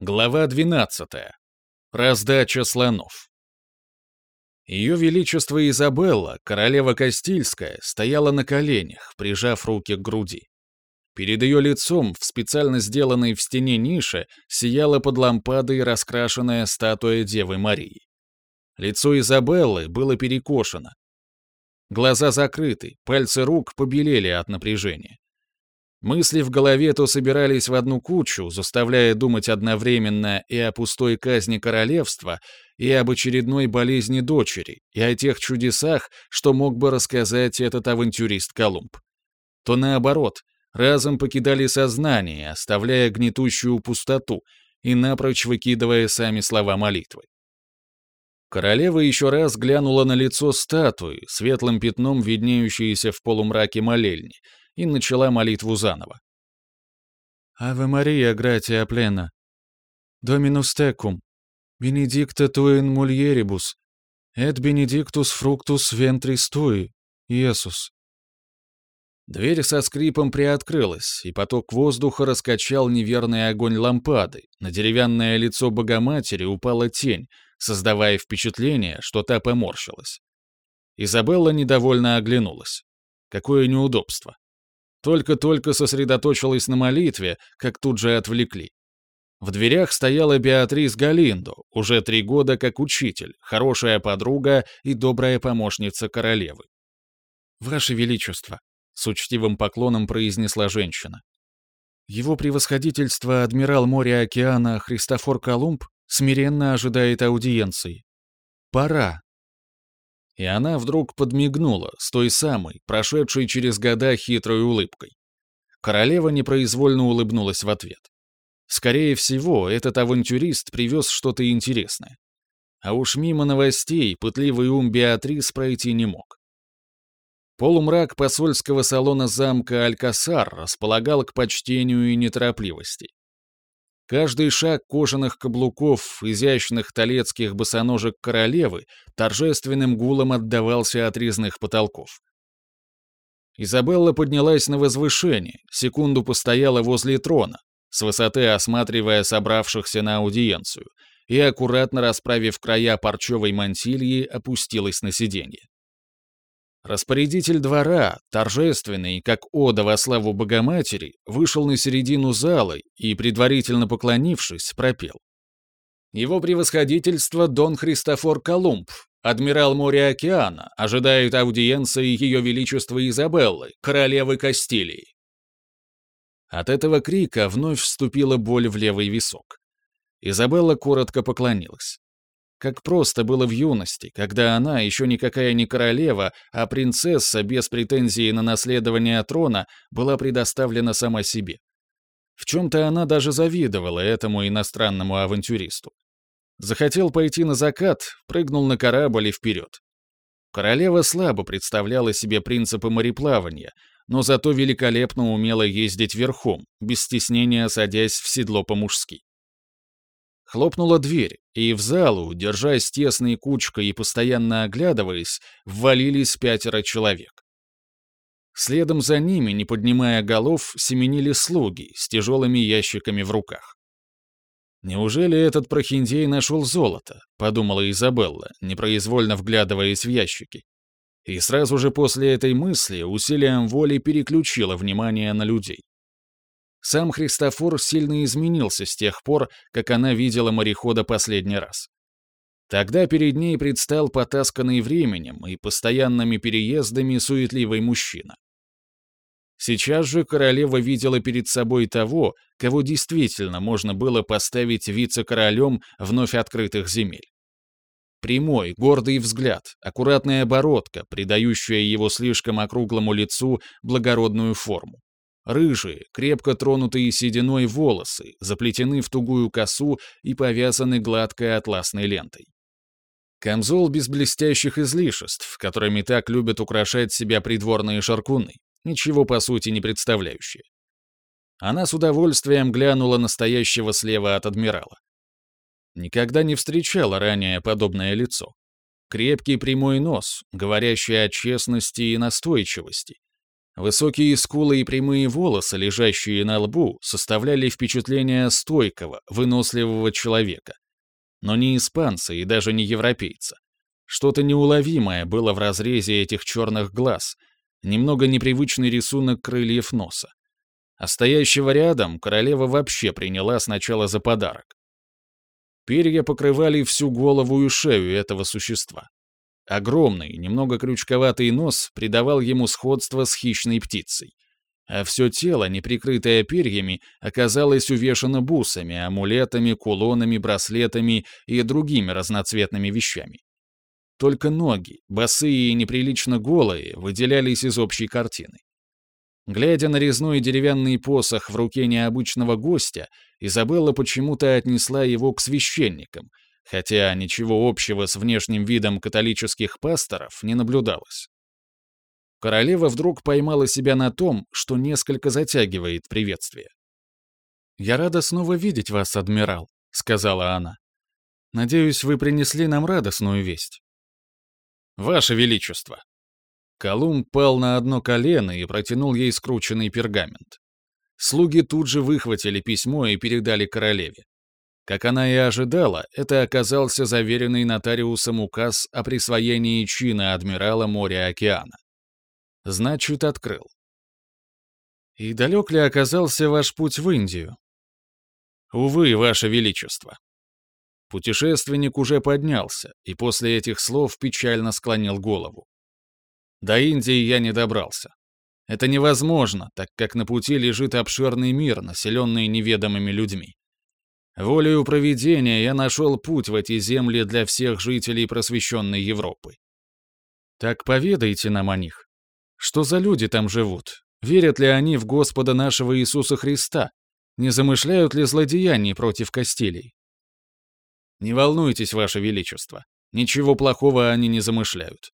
Глава 12. Раздача слонов. Ее Величество Изабелла, королева Кастильская, стояла на коленях, прижав руки к груди. Перед ее лицом, в специально сделанной в стене нише, сияла под лампадой раскрашенная статуя Девы Марии. Лицо Изабеллы было перекошено. Глаза закрыты, пальцы рук побелели от напряжения. Мысли в голове то собирались в одну кучу, заставляя думать одновременно и о пустой казни королевства, и об очередной болезни дочери, и о тех чудесах, что мог бы рассказать этот авантюрист Колумб. То наоборот, разом покидали сознание, оставляя гнетущую пустоту и напрочь выкидывая сами слова молитвы. Королева еще раз глянула на лицо статуи, светлым пятном виднеющееся в полумраке молельни, и начала молитву заново. «Аве Мария, гратия плена, Доминус текум, бенедикта туин мульерибус, et benedictus fructus ventris tui, Иисус». Дверь со скрипом приоткрылась, и поток воздуха раскачал неверный огонь лампады. На деревянное лицо Богоматери упала тень, создавая впечатление, что та поморщилась. Изабелла недовольно оглянулась. Какое неудобство. Только-только сосредоточилась на молитве, как тут же отвлекли. В дверях стояла Беатрис Галиндо, уже три года как учитель, хорошая подруга и добрая помощница королевы. «Ваше Величество», — с учтивым поклоном произнесла женщина. «Его превосходительство адмирал моря океана Христофор Колумб смиренно ожидает аудиенции. Пора, и она вдруг подмигнула с той самой, прошедшей через года хитрой улыбкой. Королева непроизвольно улыбнулась в ответ. Скорее всего, этот авантюрист привез что-то интересное. А уж мимо новостей пытливый ум Беатрис пройти не мог. Полумрак посольского салона замка Алькасар располагал к почтению и неторопливости. Каждый шаг кожаных каблуков, изящных талецких босоножек королевы торжественным гулом отдавался от резных потолков. Изабелла поднялась на возвышение, секунду постояла возле трона, с высоты осматривая собравшихся на аудиенцию, и, аккуратно расправив края парчевой мантильи, опустилась на сиденье. Распорядитель двора, торжественный, как ода во славу Богоматери, вышел на середину зала и, предварительно поклонившись, пропел. Его превосходительство Дон Христофор Колумб, адмирал моря океана, ожидает аудиенции Ее Величества Изабеллы, королевы Кастилии. От этого крика вновь вступила боль в левый висок. Изабелла коротко поклонилась. Как просто было в юности, когда она, еще никакая не королева, а принцесса без претензии на наследование трона, была предоставлена сама себе. В чем-то она даже завидовала этому иностранному авантюристу. Захотел пойти на закат, прыгнул на корабль и вперед. Королева слабо представляла себе принципы мореплавания, но зато великолепно умела ездить верхом, без стеснения садясь в седло по-мужски. Хлопнула дверь, и в залу, держась тесной кучкой и постоянно оглядываясь, ввалились пятеро человек. Следом за ними, не поднимая голов, семенили слуги с тяжелыми ящиками в руках. «Неужели этот прохиндей нашел золото?» — подумала Изабелла, непроизвольно вглядываясь в ящики. И сразу же после этой мысли усилием воли переключила внимание на людей. Сам Христофор сильно изменился с тех пор, как она видела морехода последний раз. Тогда перед ней предстал потасканный временем и постоянными переездами суетливый мужчина. Сейчас же королева видела перед собой того, кого действительно можно было поставить вице-королем вновь открытых земель. Прямой, гордый взгляд, аккуратная бородка, придающая его слишком округлому лицу благородную форму. Рыжие, крепко тронутые сединой волосы, заплетены в тугую косу и повязаны гладкой атласной лентой. Камзол без блестящих излишеств, которыми так любят украшать себя придворные шаркуны, ничего по сути не представляющие. Она с удовольствием глянула настоящего слева от адмирала. Никогда не встречала ранее подобное лицо. Крепкий прямой нос, говорящий о честности и настойчивости, Высокие скулы и прямые волосы, лежащие на лбу, составляли впечатление стойкого, выносливого человека. Но не испанца и даже не европейца. Что-то неуловимое было в разрезе этих черных глаз, немного непривычный рисунок крыльев носа. А стоящего рядом королева вообще приняла сначала за подарок. Перья покрывали всю голову и шею этого существа. Огромный, немного крючковатый нос придавал ему сходство с хищной птицей. А все тело, не прикрытое перьями, оказалось увешано бусами, амулетами, кулонами, браслетами и другими разноцветными вещами. Только ноги, босые и неприлично голые, выделялись из общей картины. Глядя на резной деревянный посох в руке необычного гостя, Изабелла почему-то отнесла его к священникам, хотя ничего общего с внешним видом католических пасторов не наблюдалось. Королева вдруг поймала себя на том, что несколько затягивает приветствие. «Я рада снова видеть вас, адмирал», — сказала она. «Надеюсь, вы принесли нам радостную весть». «Ваше Величество!» Колумб пал на одно колено и протянул ей скрученный пергамент. Слуги тут же выхватили письмо и передали королеве. Как она и ожидала, это оказался заверенный нотариусом указ о присвоении чина адмирала моря-океана. Значит, открыл. «И далек ли оказался ваш путь в Индию?» «Увы, ваше величество». Путешественник уже поднялся, и после этих слов печально склонил голову. До Индии я не добрался. Это невозможно, так как на пути лежит обширный мир, населенный неведомыми людьми. Волею провидения я нашел путь в эти земли для всех жителей просвещенной Европы. Так поведайте нам о них. Что за люди там живут? Верят ли они в Господа нашего Иисуса Христа? Не замышляют ли злодеяний против Кастилий? Не волнуйтесь, Ваше Величество. Ничего плохого они не замышляют.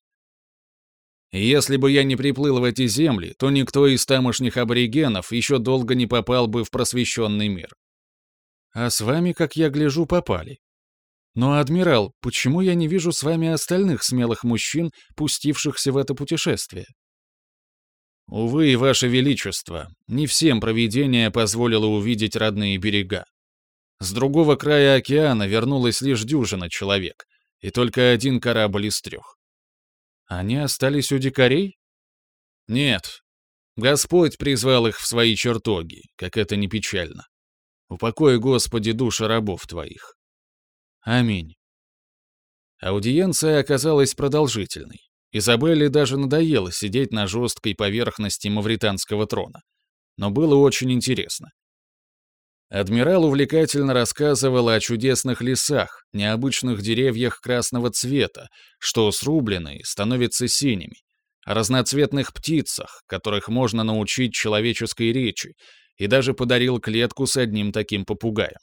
Если бы я не приплыл в эти земли, то никто из тамошних аборигенов еще долго не попал бы в просвещенный мир. А с вами, как я гляжу, попали. Но, адмирал, почему я не вижу с вами остальных смелых мужчин, пустившихся в это путешествие? Увы, ваше величество, не всем провидение позволило увидеть родные берега. С другого края океана вернулась лишь дюжина человек, и только один корабль из трех. Они остались у дикарей? Нет. Господь призвал их в свои чертоги, как это не печально. Упокой, Господи, души рабов твоих. Аминь. Аудиенция оказалась продолжительной. Изабелле даже надоело сидеть на жесткой поверхности мавританского трона. Но было очень интересно. Адмирал увлекательно рассказывал о чудесных лесах, необычных деревьях красного цвета, что срубленные становятся синими, о разноцветных птицах, которых можно научить человеческой речи, и даже подарил клетку с одним таким попугаем.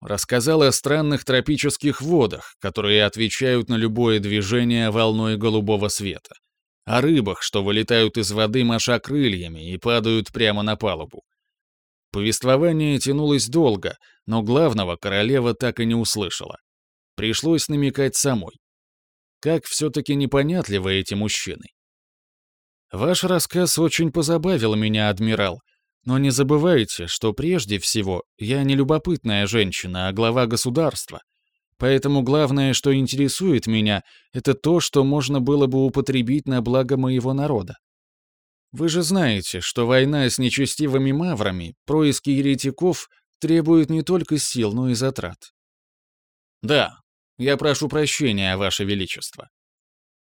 Рассказал о странных тропических водах, которые отвечают на любое движение волной голубого света, о рыбах, что вылетают из воды маша крыльями и падают прямо на палубу, Повествование тянулось долго, но главного королева так и не услышала. Пришлось намекать самой. Как все-таки непонятливы эти мужчины. Ваш рассказ очень позабавил меня, адмирал, но не забывайте, что прежде всего я не любопытная женщина, а глава государства. Поэтому главное, что интересует меня, это то, что можно было бы употребить на благо моего народа. Вы же знаете, что война с нечестивыми маврами, происки еретиков требуют не только сил, но и затрат. Да, я прошу прощения, Ваше Величество.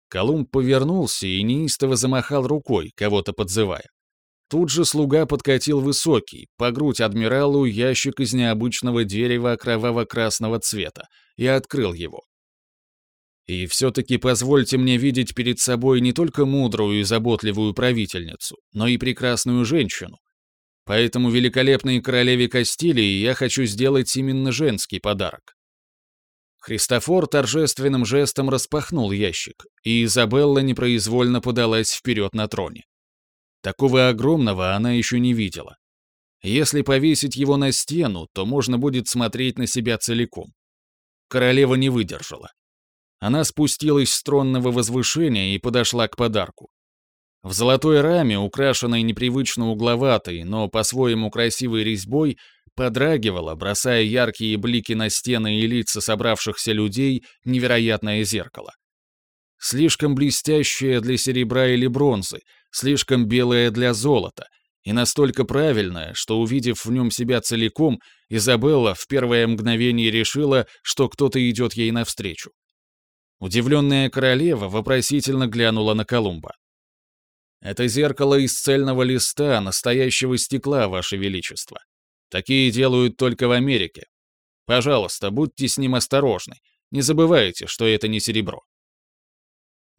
Колумб повернулся и неистово замахал рукой, кого-то подзывая. Тут же слуга подкатил высокий, по грудь адмиралу, ящик из необычного дерева кроваво-красного цвета и открыл его. И все-таки позвольте мне видеть перед собой не только мудрую и заботливую правительницу, но и прекрасную женщину. Поэтому великолепной королеве Кастилии я хочу сделать именно женский подарок. Христофор торжественным жестом распахнул ящик, и Изабелла непроизвольно подалась вперед на троне. Такого огромного она еще не видела. Если повесить его на стену, то можно будет смотреть на себя целиком. Королева не выдержала. Она спустилась с тронного возвышения и подошла к подарку. В золотой раме, украшенной непривычно угловатой, но по-своему красивой резьбой, подрагивало, бросая яркие блики на стены и лица собравшихся людей, невероятное зеркало. Слишком блестящее для серебра или бронзы, слишком белое для золота, и настолько правильное, что, увидев в нем себя целиком, Изабелла в первое мгновение решила, что кто-то идет ей навстречу. Удивленная королева вопросительно глянула на Колумба. «Это зеркало из цельного листа, настоящего стекла, Ваше Величество. Такие делают только в Америке. Пожалуйста, будьте с ним осторожны. Не забывайте, что это не серебро».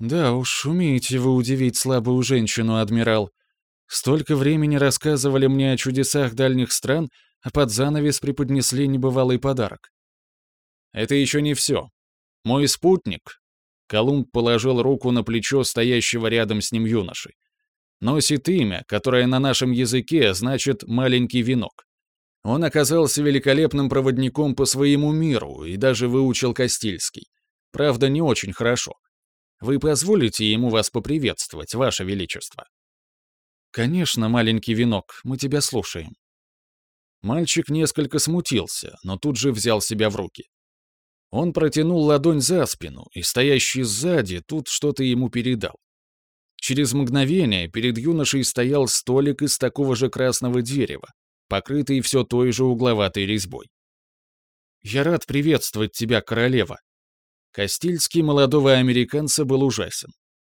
«Да уж, умеете вы удивить слабую женщину, адмирал. Столько времени рассказывали мне о чудесах дальних стран, а под занавес преподнесли небывалый подарок». «Это еще не все. Мой спутник...» Колумб положил руку на плечо стоящего рядом с ним юноши. «Носит имя, которое на нашем языке значит «маленький венок». Он оказался великолепным проводником по своему миру и даже выучил Кастильский. Правда, не очень хорошо. Вы позволите ему вас поприветствовать, Ваше Величество?» «Конечно, маленький венок, мы тебя слушаем». Мальчик несколько смутился, но тут же взял себя в руки. Он протянул ладонь за спину, и стоящий сзади тут что-то ему передал. Через мгновение перед юношей стоял столик из такого же красного дерева, покрытый все той же угловатой резьбой. «Я рад приветствовать тебя, королева», Кастильский молодого американца был ужасен.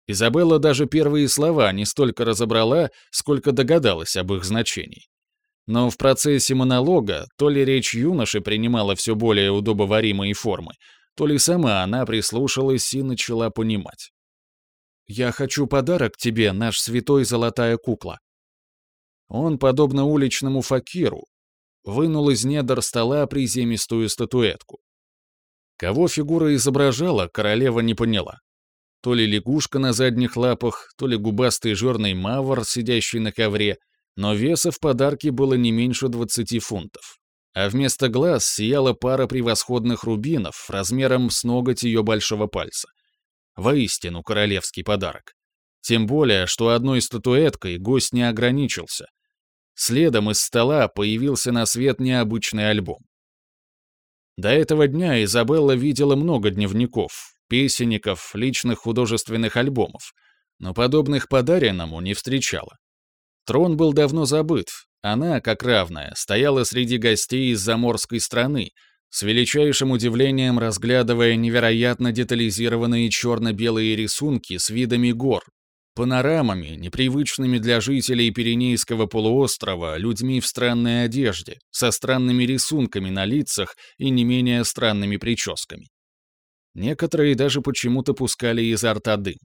Изабелла даже первые слова не столько разобрала, сколько догадалась об их значении. Но в процессе монолога то ли речь юноши принимала все более удобоваримые формы, то ли сама она прислушалась и начала понимать. «Я хочу подарок тебе, наш святой золотая кукла». Он, подобно уличному факиру, вынул из недр стола приземистую статуэтку. Кого фигура изображала, королева не поняла. То ли лягушка на задних лапах, то ли губастый жирный мавр, сидящий на ковре, но веса в подарке было не меньше 20 фунтов. А вместо глаз сияла пара превосходных рубинов размером с ноготь ее большого пальца. Воистину королевский подарок. Тем более, что одной статуэткой гость не ограничился. Следом из стола появился на свет необычный альбом. До этого дня Изабелла видела много дневников, песенников, личных художественных альбомов, но подобных подаренному не встречала. Трон был давно забыт, она, как равная, стояла среди гостей из заморской страны, с величайшим удивлением разглядывая невероятно детализированные черно-белые рисунки с видами гор, панорамами, непривычными для жителей Пиренейского полуострова, людьми в странной одежде, со странными рисунками на лицах и не менее странными прическами. Некоторые даже почему-то пускали изо рта дым.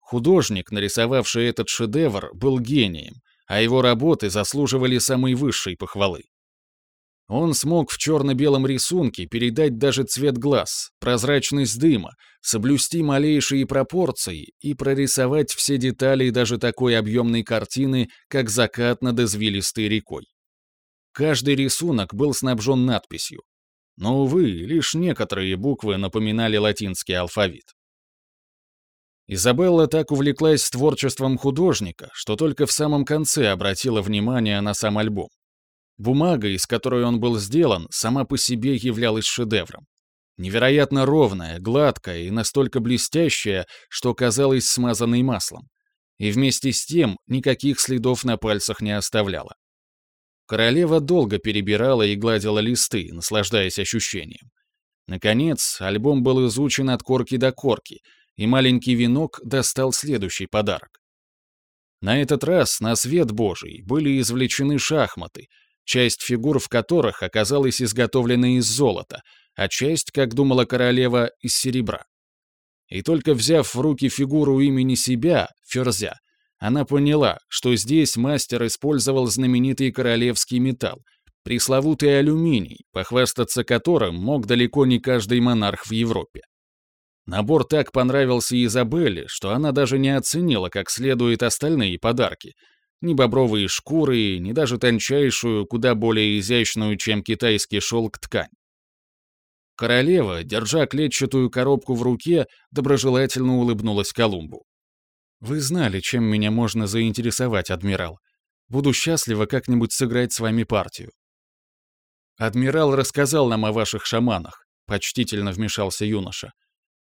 Художник, нарисовавший этот шедевр, был гением, а его работы заслуживали самой высшей похвалы. Он смог в черно-белом рисунке передать даже цвет глаз, прозрачность дыма, соблюсти малейшие пропорции и прорисовать все детали даже такой объемной картины, как закат над извилистой рекой. Каждый рисунок был снабжен надписью. Но, увы, лишь некоторые буквы напоминали латинский алфавит. Изабелла так увлеклась творчеством художника, что только в самом конце обратила внимание на сам альбом. Бумага, из которой он был сделан, сама по себе являлась шедевром. Невероятно ровная, гладкая и настолько блестящая, что казалась смазанной маслом. И вместе с тем никаких следов на пальцах не оставляла. Королева долго перебирала и гладила листы, наслаждаясь ощущением. Наконец, альбом был изучен от корки до корки, и маленький венок достал следующий подарок. На этот раз на свет Божий были извлечены шахматы, часть фигур в которых оказалась изготовлена из золота, а часть, как думала королева, из серебра. И только взяв в руки фигуру имени себя, Ферзя, она поняла, что здесь мастер использовал знаменитый королевский металл, пресловутый алюминий, похвастаться которым мог далеко не каждый монарх в Европе. Набор так понравился Изабелле, что она даже не оценила как следует остальные подарки, ни бобровые шкуры, ни даже тончайшую, куда более изящную, чем китайский шелк ткань. Королева, держа клетчатую коробку в руке, доброжелательно улыбнулась Колумбу. Вы знали, чем меня можно заинтересовать, адмирал. Буду счастлива как-нибудь сыграть с вами партию. Адмирал рассказал нам о ваших шаманах, почтительно вмешался юноша.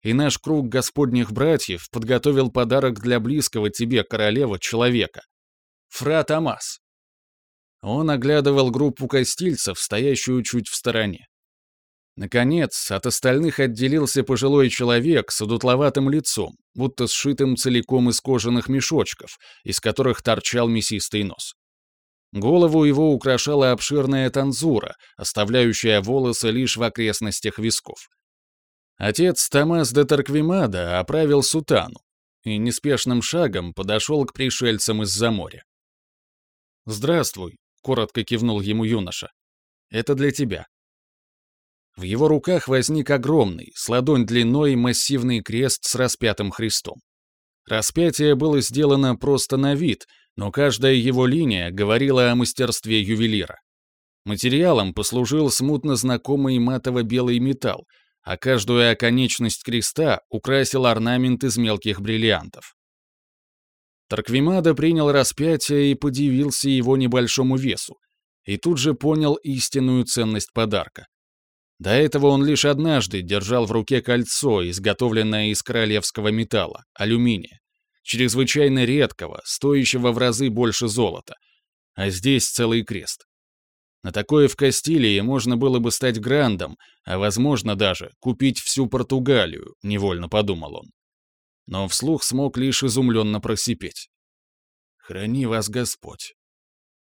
И наш круг господних братьев подготовил подарок для близкого тебе, королева, человека. Фра Томас. Он оглядывал группу костильцев, стоящую чуть в стороне. Наконец, от остальных отделился пожилой человек с удутловатым лицом, будто сшитым целиком из кожаных мешочков, из которых торчал мясистый нос. Голову его украшала обширная танзура, оставляющая волосы лишь в окрестностях висков. Отец Томас де Тарквимада оправил сутану и неспешным шагом подошел к пришельцам из-за моря. «Здравствуй», — коротко кивнул ему юноша. «Это для тебя». В его руках возник огромный, с ладонь длиной, массивный крест с распятым Христом. Распятие было сделано просто на вид, но каждая его линия говорила о мастерстве ювелира. Материалом послужил смутно знакомый матово-белый металл, а каждую оконечность креста украсил орнамент из мелких бриллиантов. Тарквимада принял распятие и подивился его небольшому весу, и тут же понял истинную ценность подарка. До этого он лишь однажды держал в руке кольцо, изготовленное из королевского металла, алюминия, чрезвычайно редкого, стоящего в разы больше золота. А здесь целый крест. На такое в Кастилии можно было бы стать грандом, а, возможно, даже купить всю Португалию, невольно подумал он. Но вслух смог лишь изумленно просипеть. «Храни вас Господь».